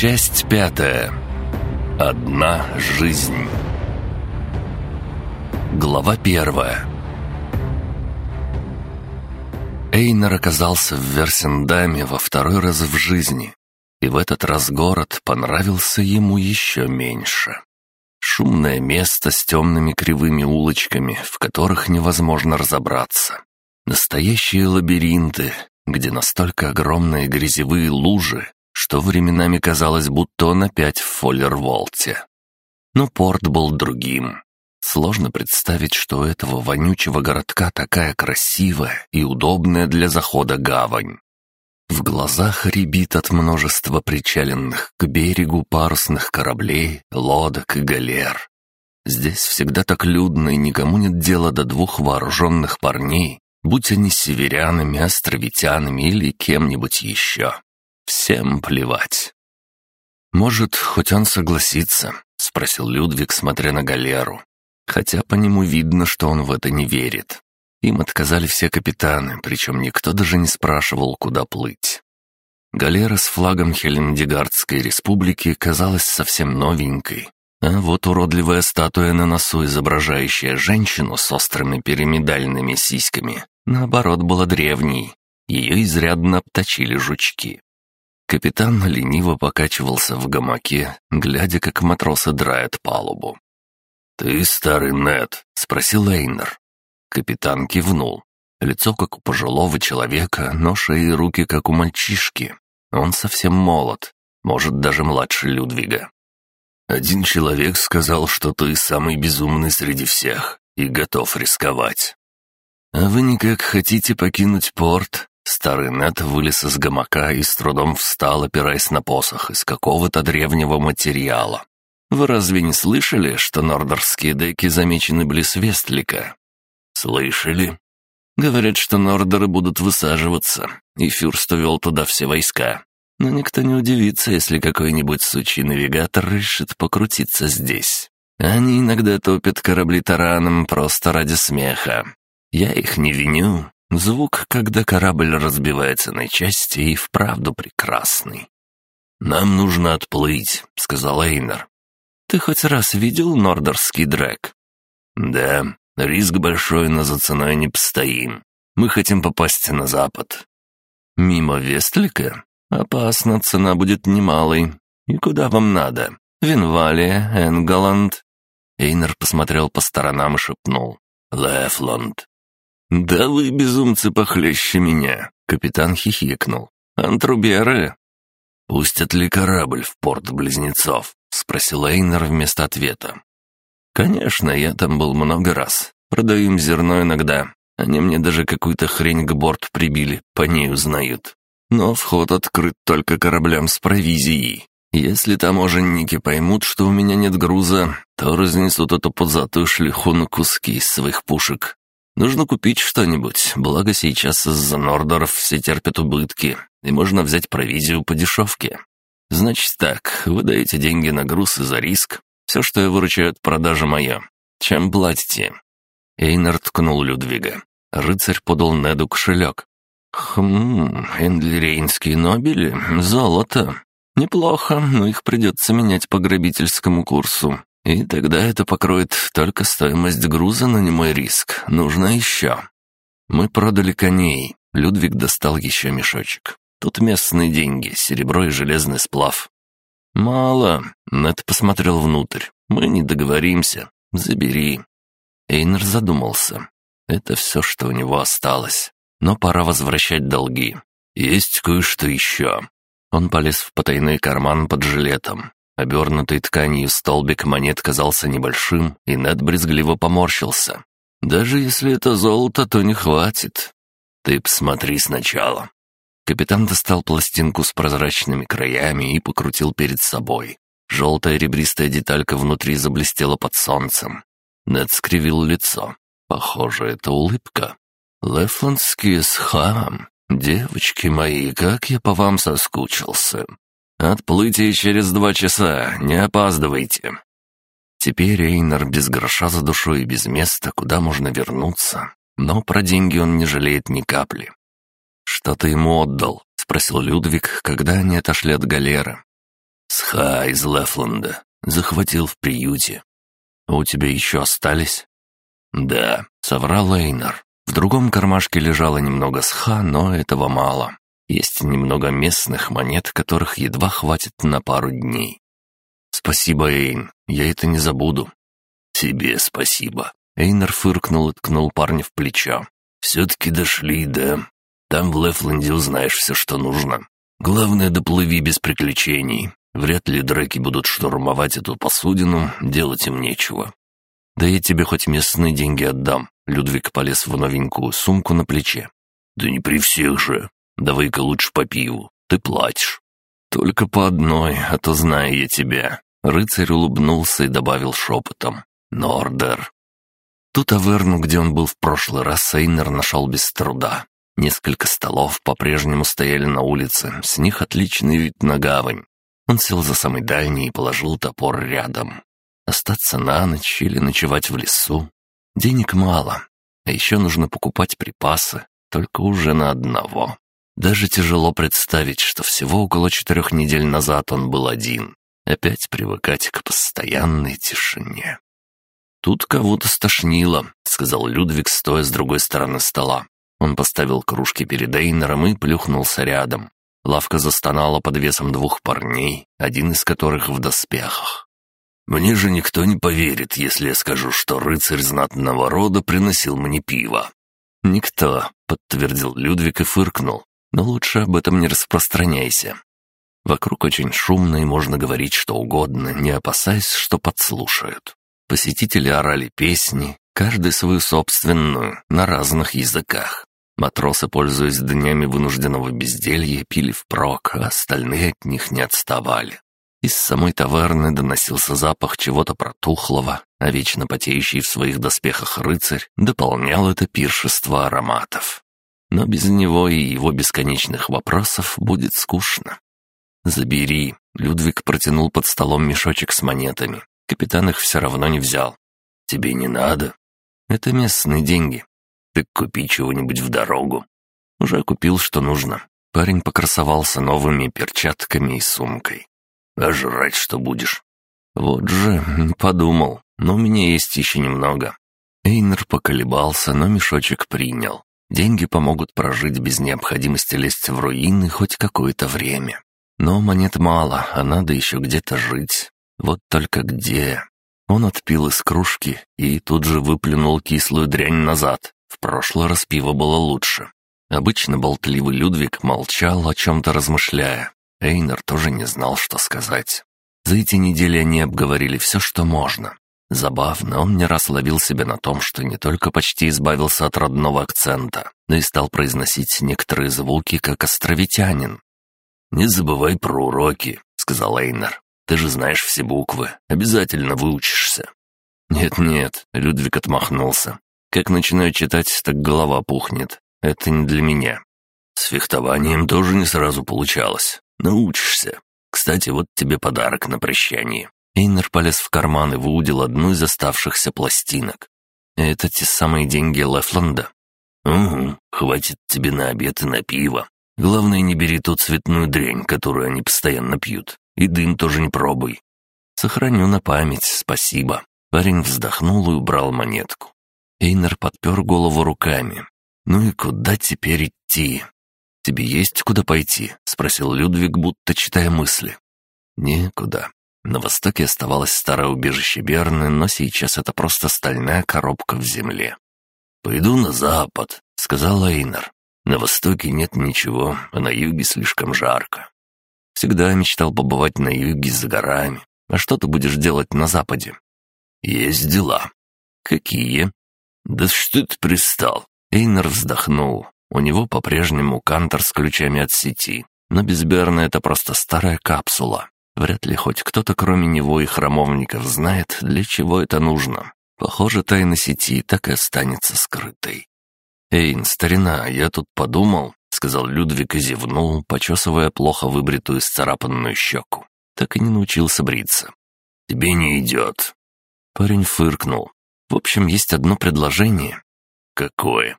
Часть пятая. Одна жизнь. Глава первая. Эйнер оказался в Версендаме во второй раз в жизни, и в этот раз город понравился ему еще меньше. Шумное место с темными кривыми улочками, в которых невозможно разобраться. Настоящие лабиринты, где настолько огромные грязевые лужи, что временами казалось, будто он опять в Фоллерволте. Но порт был другим. Сложно представить, что у этого вонючего городка такая красивая и удобная для захода гавань. В глазах рябит от множества причаленных к берегу парусных кораблей, лодок и галер. Здесь всегда так людно, и никому нет дела до двух вооруженных парней, будь они северянами, островитянами или кем-нибудь еще. Всем плевать. «Может, хоть он согласится?» — спросил Людвиг, смотря на галеру. Хотя по нему видно, что он в это не верит. Им отказали все капитаны, причем никто даже не спрашивал, куда плыть. Галера с флагом Хелендигардской республики казалась совсем новенькой, а вот уродливая статуя на носу, изображающая женщину с острыми пирамидальными сиськами, наоборот, была древней. Ее изрядно обточили жучки. Капитан лениво покачивался в гамаке, глядя, как матросы драют палубу. «Ты старый Нед?» — спросил Эйнер. Капитан кивнул. Лицо как у пожилого человека, но шеи и руки как у мальчишки. Он совсем молод, может, даже младше Людвига. «Один человек сказал, что ты самый безумный среди всех и готов рисковать. А вы никак хотите покинуть порт?» Старый Нет вылез из гамака и с трудом встал, опираясь на посох из какого-то древнего материала. «Вы разве не слышали, что нордерские деки замечены близ Вестлика?» «Слышали?» «Говорят, что нордеры будут высаживаться, и Фюрст увел туда все войска. Но никто не удивится, если какой-нибудь сучий навигатор решит покрутиться здесь. Они иногда топят корабли тараном просто ради смеха. Я их не виню, Звук, когда корабль разбивается на части, и вправду прекрасный. «Нам нужно отплыть», — сказал Эйнер. «Ты хоть раз видел нордерский дрэк?» «Да, риск большой, но за ценой не постоим. Мы хотим попасть на запад». «Мимо Вестлика? Опасно, цена будет немалой. И куда вам надо? Винвалия, Энголанд?» Эйнер посмотрел по сторонам и шепнул. «Лефланд». «Да вы, безумцы, похлеще меня!» — капитан хихикнул. «Антруберы!» «Пустят ли корабль в порт Близнецов?» — спросил Эйнер вместо ответа. «Конечно, я там был много раз. Продаю им зерно иногда. Они мне даже какую-то хрень к борт прибили, по ней узнают. Но вход открыт только кораблям с провизией. Если таможенники поймут, что у меня нет груза, то разнесут эту подзатую шлиху на куски из своих пушек. Нужно купить что-нибудь, благо сейчас из-за Нордоров все терпят убытки, и можно взять провизию по дешевке. Значит так, вы даете деньги на груз и за риск. Все, что я выручаю от продажи, мое. Чем платите?» Эйнар ткнул Людвига. Рыцарь подал Неду кошелек. «Хм, эндлерейнские нобели, золото. Неплохо, но их придется менять по грабительскому курсу. И тогда это покроет только стоимость груза, но не мой риск. Нужно еще. Мы продали коней. Людвиг достал еще мешочек. Тут местные деньги, серебро и железный сплав. «Мало», — Нед посмотрел внутрь. «Мы не договоримся. Забери». Эйнер задумался. Это все, что у него осталось. Но пора возвращать долги. Есть кое-что еще. Он полез в потайной карман под жилетом. Обернутый тканью столбик монет казался небольшим, и Нед брезгливо поморщился. «Даже если это золото, то не хватит. Ты посмотри сначала». Капитан достал пластинку с прозрачными краями и покрутил перед собой. Желтая ребристая деталька внутри заблестела под солнцем. Нед скривил лицо. Похоже, это улыбка. «Лефландские схам. Девочки мои, как я по вам соскучился. «Отплытие через два часа, не опаздывайте». Теперь Эйнар без гроша за душой и без места, куда можно вернуться. Но про деньги он не жалеет ни капли. «Что ты ему отдал?» — спросил Людвиг, когда они отошли от галеры. «Сха из Лефленда. Захватил в приюте». «А у тебя еще остались?» «Да», — соврал Эйнар. В другом кармашке лежало немного сха, но этого мало. Есть немного местных монет, которых едва хватит на пару дней. «Спасибо, Эйн, я это не забуду». «Тебе спасибо». Эйнар фыркнул и ткнул парня в плечо. «Все-таки дошли, да? Там в Лефленде узнаешь все, что нужно. Главное, доплыви без приключений. Вряд ли драки будут штурмовать эту посудину, делать им нечего. Да я тебе хоть местные деньги отдам. Людвиг полез в новенькую сумку на плече. Да не при всех же. Давай-ка лучше по. Ты платишь. Только по одной, а то знаю я тебя. Рыцарь улыбнулся и добавил шепотом. Нордер. Ту таверну, где он был в прошлый раз, Сейнер нашел без труда. Несколько столов по-прежнему стояли на улице, с них отличный вид на гавань. Он сел за самый дальний и положил топор рядом. Остаться на ночь или ночевать в лесу. Денег мало, а еще нужно покупать припасы, только уже на одного. Даже тяжело представить, что всего около четырех недель назад он был один. Опять привыкать к постоянной тишине. «Тут кого-то стошнило», — сказал Людвиг, стоя с другой стороны стола. Он поставил кружки перед Эйнером и плюхнулся рядом. Лавка застонала под весом двух парней, один из которых в доспехах. «Мне же никто не поверит, если я скажу, что рыцарь знатного рода приносил мне пиво». «Никто», — подтвердил Людвиг и фыркнул. «Но лучше об этом не распространяйся. Вокруг очень шумно и можно говорить что угодно, не опасаясь, что подслушают. Посетители орали песни, каждый свою собственную, на разных языках. Матросы, пользуясь днями вынужденного безделья, пили впрок, а остальные от них не отставали. Из самой таверны доносился запах чего-то протухлого, а вечно потеющий в своих доспехах рыцарь дополнял это пиршество ароматов. Но без него и его бесконечных вопросов будет скучно. «Забери», — Людвиг протянул под столом мешочек с монетами. Капитан их все равно не взял. «Тебе не надо?» «Это местные деньги. Так купи чего-нибудь в дорогу». Уже купил, что нужно. Парень покрасовался новыми перчатками и сумкой. «А жрать что будешь?» «Вот же, подумал. Но у меня есть еще немного». Эйнер поколебался, но мешочек принял. Деньги помогут прожить без необходимости лезть в руины хоть какое-то время. Но монет мало, а надо еще где-то жить. Вот только где? Он отпил из кружки и тут же выплюнул кислую дрянь назад. В прошлый раз пиво было лучше. Обычно болтливый Людвиг молчал, о чем-то размышляя. Эйнер тоже не знал, что сказать. За эти недели они обговорили все, что можно. Забавно, он не раз ловил себя на том, что не только почти избавился от родного акцента, но и стал произносить некоторые звуки, как островитянин. «Не забывай про уроки», — сказал Эйнер. «Ты же знаешь все буквы, обязательно выучишься». «Нет-нет», — Людвиг отмахнулся. Как начинаю читать, так голова пухнет. Это не для меня. С фехтованием тоже не сразу получалось. Научишься. Кстати, вот тебе подарок на прощание». Эйнер полез в карман и выудил одну из оставшихся пластинок. «Это те самые деньги Лефленда?» «Угу, хватит тебе на обед и на пиво. Главное, не бери ту цветную дрянь, которую они постоянно пьют. И дым тоже не пробуй». «Сохраню на память, спасибо». Парень вздохнул и убрал монетку. Эйнер подпер голову руками. «Ну и куда теперь идти?» «Тебе есть куда пойти?» — спросил Людвиг, будто читая мысли. «Некуда. На востоке оставалось старое убежище Берны, но сейчас это просто стальная коробка в земле». «Пойду на запад», — сказал Эйнер. «На востоке нет ничего, а на юге слишком жарко». Всегда мечтал побывать на юге за горами. А что ты будешь делать на западе? Есть дела. Какие? «Да что ты пристал?» Эйнер вздохнул. У него по-прежнему кантор с ключами от сети. Но без Берна это просто старая капсула. Вряд ли хоть кто-то кроме него и храмовников знает, для чего это нужно. Похоже, тайна сети так и останется скрытой. «Эйн, старина, я тут подумал», — сказал Людвиг и зевнул, почесывая плохо выбритую сцарапанную щеку. Так и не научился бриться. «Тебе не идет». Парень фыркнул. В общем, есть одно предложение. Какое?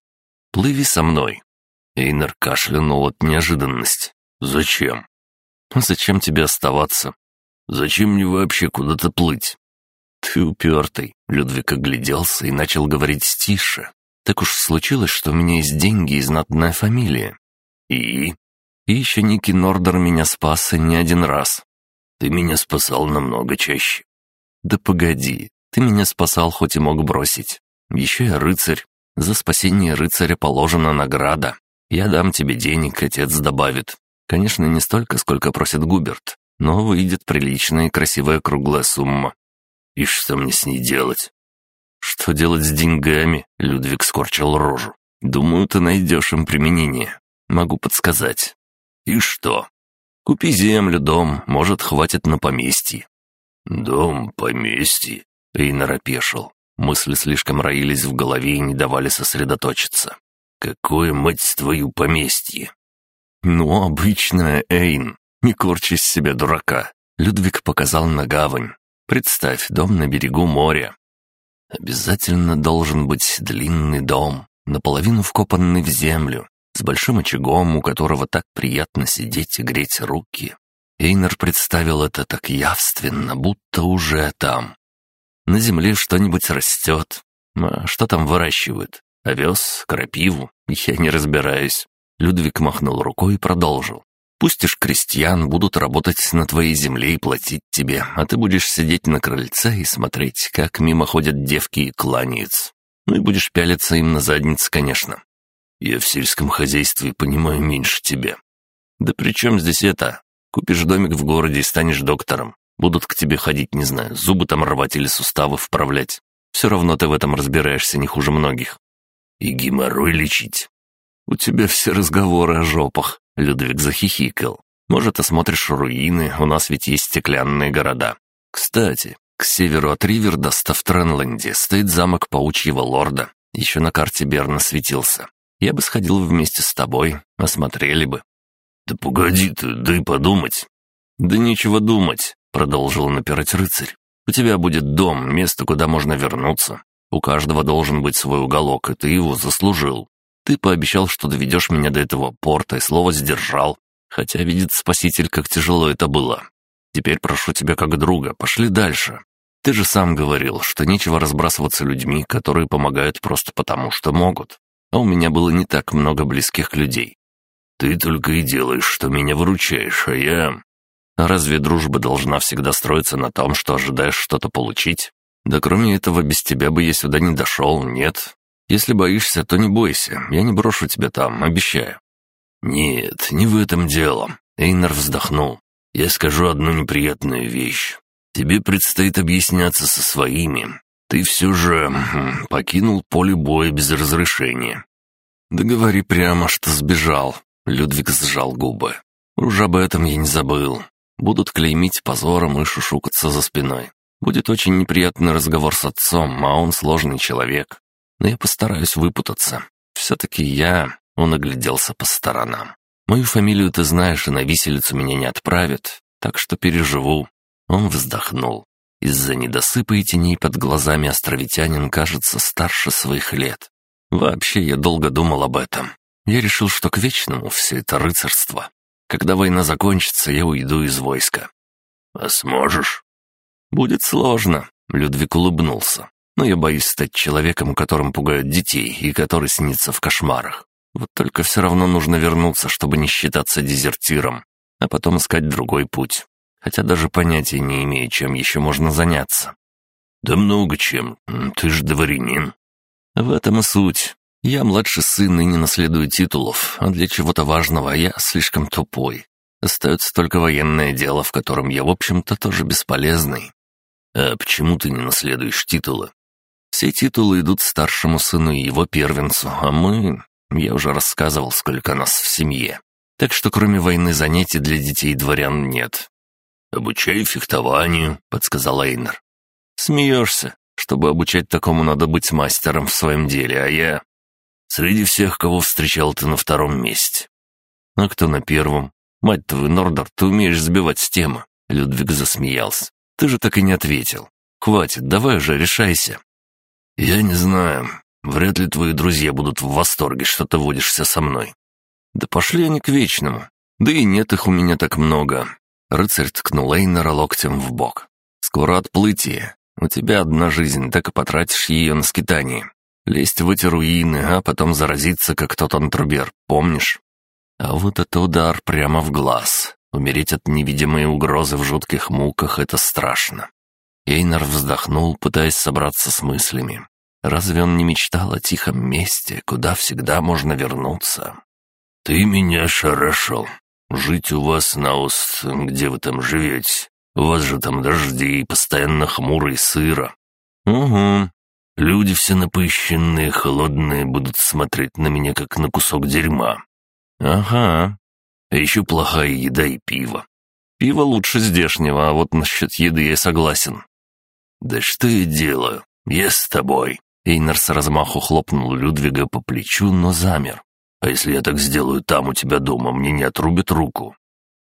Плыви со мной. Эйнер кашлянул от неожиданности. Зачем? Ну, зачем тебе оставаться? Зачем мне вообще куда-то плыть?» «Ты упертый», — Людвиг огляделся и начал говорить тише. «Так уж случилось, что у меня есть деньги и знатная фамилия». «И?» «И еще Ники Нордер меня спас и не один раз». «Ты меня спасал намного чаще». «Да погоди, ты меня спасал, хоть и мог бросить. Еще я рыцарь. За спасение рыцаря положена награда. Я дам тебе денег, отец добавит. Конечно, не столько, сколько просит Губерт, но выйдет приличная и красивая круглая сумма. И что мне с ней делать? Что делать с деньгами? Людвиг скорчил рожу. Думаю, ты найдешь им применение. Могу подсказать. И что? Купи землю, дом, может, хватит на поместье. Дом, поместье? Эйнар опешил. Мысли слишком роились в голове и не давали сосредоточиться. «Какое, мать твою, поместье?» «Ну, обычная, Эйн. Не корчи из себя дурака». Людвиг показал на гавань. «Представь, дом на берегу моря. Обязательно должен быть длинный дом, наполовину вкопанный в землю, с большим очагом, у которого так приятно сидеть и греть руки. Эйнер представил это так явственно, будто уже там. На земле что-нибудь растет. А что там выращивают? Овес, крапиву? Я не разбираюсь. Людвиг махнул рукой и продолжил. Пустишь крестьян, будут работать на твоей земле и платить тебе, а ты будешь сидеть на крыльце и смотреть, как мимо ходят девки и кланяются. Ну и будешь пялиться им на заднице, конечно. Я в сельском хозяйстве понимаю меньше тебя. Да при чем здесь это? Купишь домик в городе и станешь доктором. Будут к тебе ходить, не знаю, зубы там рвать или суставы вправлять. Все равно ты в этом разбираешься не хуже многих. И геморрой лечить. У тебя все разговоры о жопах, Людвиг захихикал. Может, осмотришь руины, у нас ведь есть стеклянные города. Кстати, к северу от Ривердаста в Тренленде стоит замок Паучьего Лорда. Еще на карте Берна светился. Я бы сходил вместе с тобой, осмотрели бы. Да погоди ты, да и подумать. Да нечего думать. — продолжил напирать рыцарь. «У тебя будет дом, место, куда можно вернуться. У каждого должен быть свой уголок, и ты его заслужил. Ты пообещал, что доведешь меня до этого порта, и слово сдержал. Хотя, видит спаситель, как тяжело это было. Теперь прошу тебя как друга, пошли дальше. Ты же сам говорил, что нечего разбрасываться людьми, которые помогают просто потому, что могут. А у меня было не так много близких людей. Ты только и делаешь, что меня выручаешь, а я... Разве дружба должна всегда строиться на том, что ожидаешь что-то получить? Да кроме этого, без тебя бы я сюда не дошел, нет. Если боишься, то не бойся, я не брошу тебя там, обещаю». «Нет, не в этом дело», — Эйнар вздохнул. «Я скажу одну неприятную вещь. Тебе предстоит объясняться со своими. Ты все же хм, покинул поле боя без разрешения». «Да говори прямо, что сбежал», — Людвиг сжал губы. «Уж об этом я не забыл. Будут клеймить позором и шушукаться за спиной. Будет очень неприятный разговор с отцом, а он сложный человек. Но я постараюсь выпутаться. Все-таки я...» Он огляделся по сторонам. «Мою фамилию ты знаешь, и на виселицу меня не отправят, так что переживу». Он вздохнул. Из-за недосыпа и теней под глазами островитянин кажется старше своих лет. Вообще, я долго думал об этом. Я решил, что к вечному все это рыцарство. Когда война закончится, я уйду из войска». «А сможешь?» «Будет сложно», — Людвиг улыбнулся. «Но я боюсь стать человеком, которым пугают детей и который снится в кошмарах. Вот только все равно нужно вернуться, чтобы не считаться дезертиром, а потом искать другой путь. Хотя даже понятия не имею, чем еще можно заняться». «Да много чем. Ты же дворянин». «В этом и суть. Я младший сын и не наследую титулов, а для чего-то важного я слишком тупой. Остается только военное дело, в котором я, в общем-то, тоже бесполезный. А почему ты не наследуешь титулы? Все титулы идут старшему сыну и его первенцу, а мы... Я уже рассказывал, сколько нас в семье. Так что кроме войны занятий для детей дворян нет. «Обучай фехтованию», — подсказал Эйнер. «Смеешься. Чтобы обучать такому, надо быть мастером в своем деле, а я...» Среди всех, кого встречал, ты на втором месте. А кто на первом? Мать твою, Нордор, ты умеешь сбивать с темы. Людвиг засмеялся. Ты же так и не ответил. Хватит, давай уже решайся. Я не знаю. Вряд ли твои друзья будут в восторге, что ты водишься со мной. Да пошли они к вечному. Да и нет их у меня так много. Рыцарь ткнул Эйнера локтем в бок. «Скоро отплытие. У тебя одна жизнь, так и потратишь ее на скитание. Лезть в эти руины, а потом заразиться, как тот антрубер, помнишь? А вот это удар прямо в глаз. Умереть от невидимой угрозы в жутких муках — это страшно. Эйнар вздохнул, пытаясь собраться с мыслями. Разве он не мечтал о тихом месте, куда всегда можно вернуться? «Ты меня шарашил. Жить у вас на уст, где вы там живете? У вас же там дожди и постоянно хмуро и сыро». «Угу. Люди все напыщенные, холодные, будут смотреть на меня, как на кусок дерьма». «Ага. А еще плохая еда и пиво. Пиво лучше здешнего, а вот насчет еды я согласен». «Да что я делаю? Я с тобой». Эйнар с размаху хлопнул Людвига по плечу, но замер. «А если я так сделаю там у тебя дома, мне не отрубят руку?»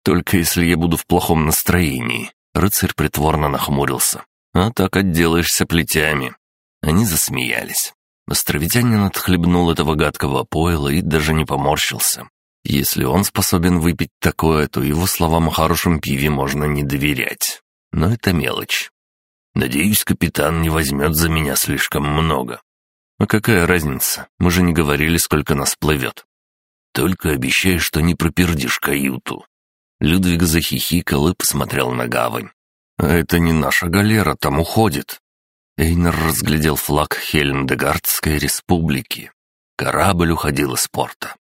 «Только если я буду в плохом настроении». Рыцарь притворно нахмурился. «А так отделаешься плетями». Они засмеялись. Островитянин отхлебнул этого гадкого пойла и даже не поморщился. Если он способен выпить такое, то его словам о хорошем пиве можно не доверять. Но это мелочь. Надеюсь, капитан не возьмет за меня слишком много. А какая разница? Мы же не говорили, сколько нас плывет. Только обещай, что не пропердишь каюту. Людвиг захихикал и посмотрел на гавань. «А это не наша галера, там уходит». Эйнер разглядел флаг Хельмдегардской республики. Корабль уходил из порта.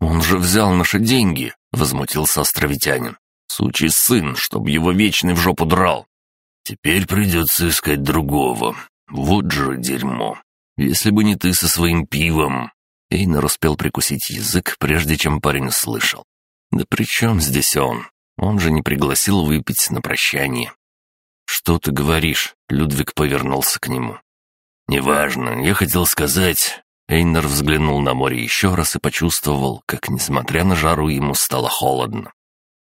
«Он же взял наши деньги!» — возмутился островитянин. «Сучий сын, чтоб его вечный в жопу драл!» «Теперь придется искать другого. Вот же дерьмо. Если бы не ты со своим пивом...» Эйнер успел прикусить язык, прежде чем парень услышал. «Да при чем здесь он? Он же не пригласил выпить на прощание». «Что ты говоришь?» — Людвиг повернулся к нему. «Неважно, я хотел сказать, Эйнер взглянул на море еще раз и почувствовал, как, несмотря на жару, ему стало холодно.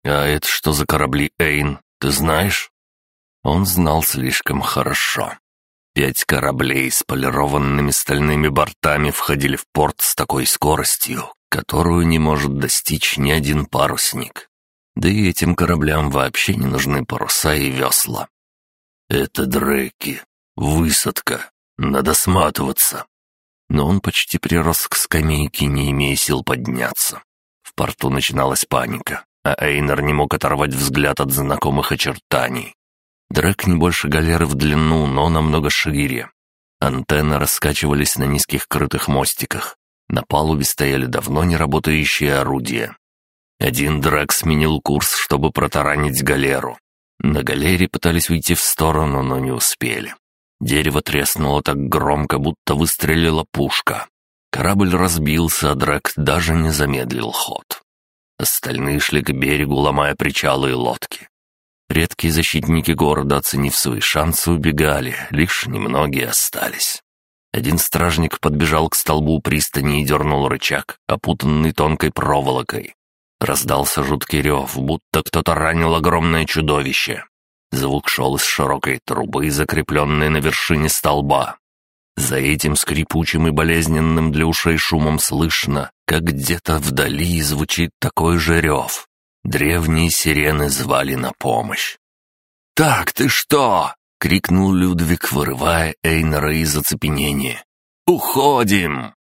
«А это что за корабли, Эйн? Ты знаешь?» Он знал слишком хорошо. Пять кораблей с полированными стальными бортами входили в порт с такой скоростью, которую не может достичь ни один парусник. Да и этим кораблям вообще не нужны паруса и весла. «Это дреки. Высадка. Надо сматываться», но он почти прирос к скамейке, не имея сил подняться. В порту начиналась паника, а Эйнер не мог оторвать взгляд от знакомых очертаний. Дрек не больше галеры в длину, но намного шире. Антенны раскачивались на низких крытых мостиках. На палубе стояли давно не работающие орудия. Один драк сменил курс, чтобы протаранить галеру. На галере пытались уйти в сторону, но не успели. Дерево треснуло так громко, будто выстрелила пушка. Корабль разбился, а Дрек даже не замедлил ход. Остальные шли к берегу, ломая причалы и лодки. Редкие защитники города, оценив свои шансы, убегали, лишь немногие остались. Один стражник подбежал к столбу пристани и дернул рычаг, опутанный тонкой проволокой. Раздался жуткий рев, будто кто-то ранил огромное чудовище. Звук шел из широкой трубы, закрепленной на вершине столба. За этим скрипучим и болезненным для ушей шумом слышно, как где-то вдали звучит такой же рев. Древние сирены звали на помощь. «Так, ты что?» — крикнул Людвиг, вырывая Эйнера из оцепенения. «Уходим!»